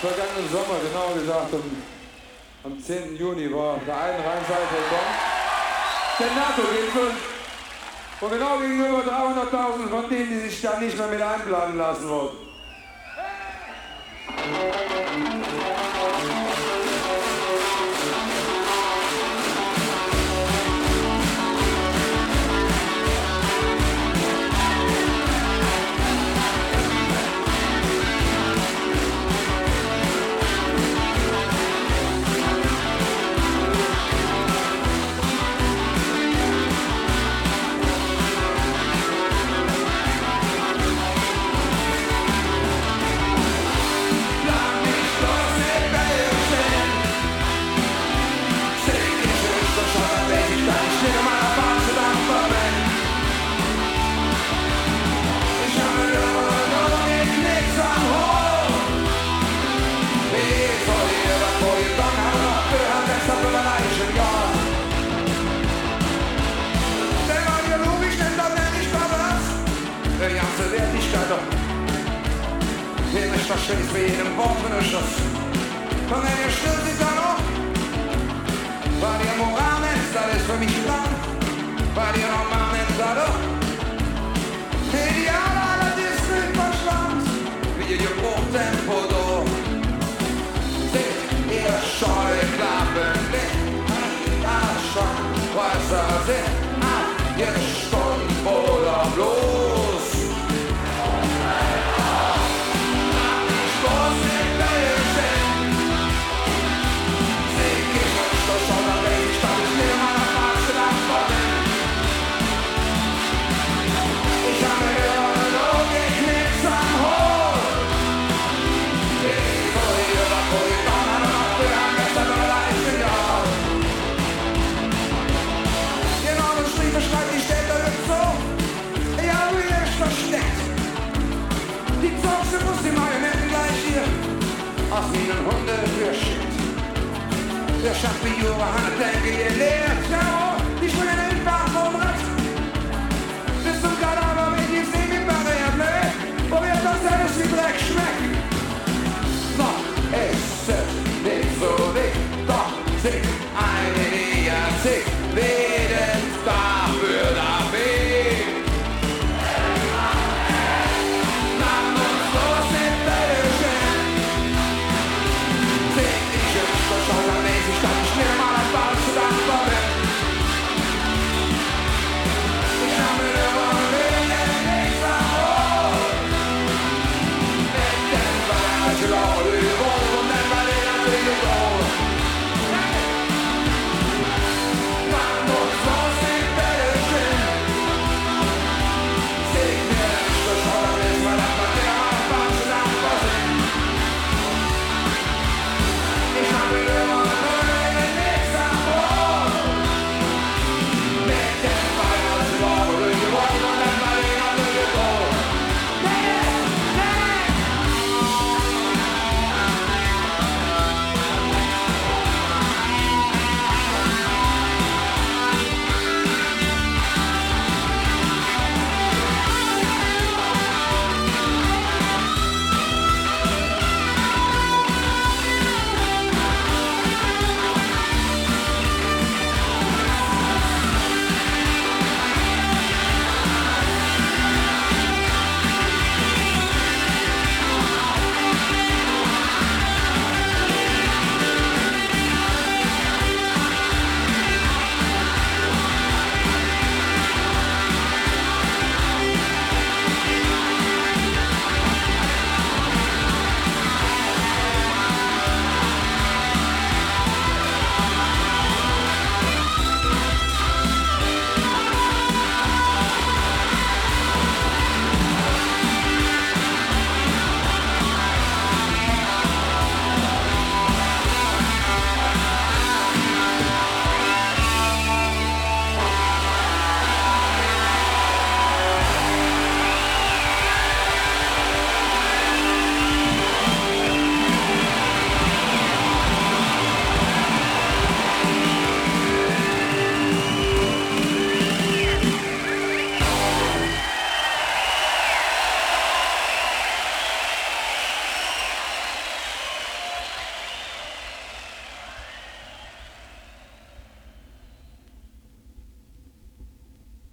Vergangenen Sommer, genau gesagt, am, am 10. Juni war der einen Rheinseite der NATO-Gipfel. Und genau gegenüber 300.000 von denen, die sich da nicht mehr mit einplanen lassen wollten. Versteht für jeden Wort von der Schuss. Und wenn ihr still seid dann auch, weil ihr Moral ist für mich lang, Scheuklappen, Straßen und Hunde für Shit. Der Champignon war eine Denke, ihr lehrt,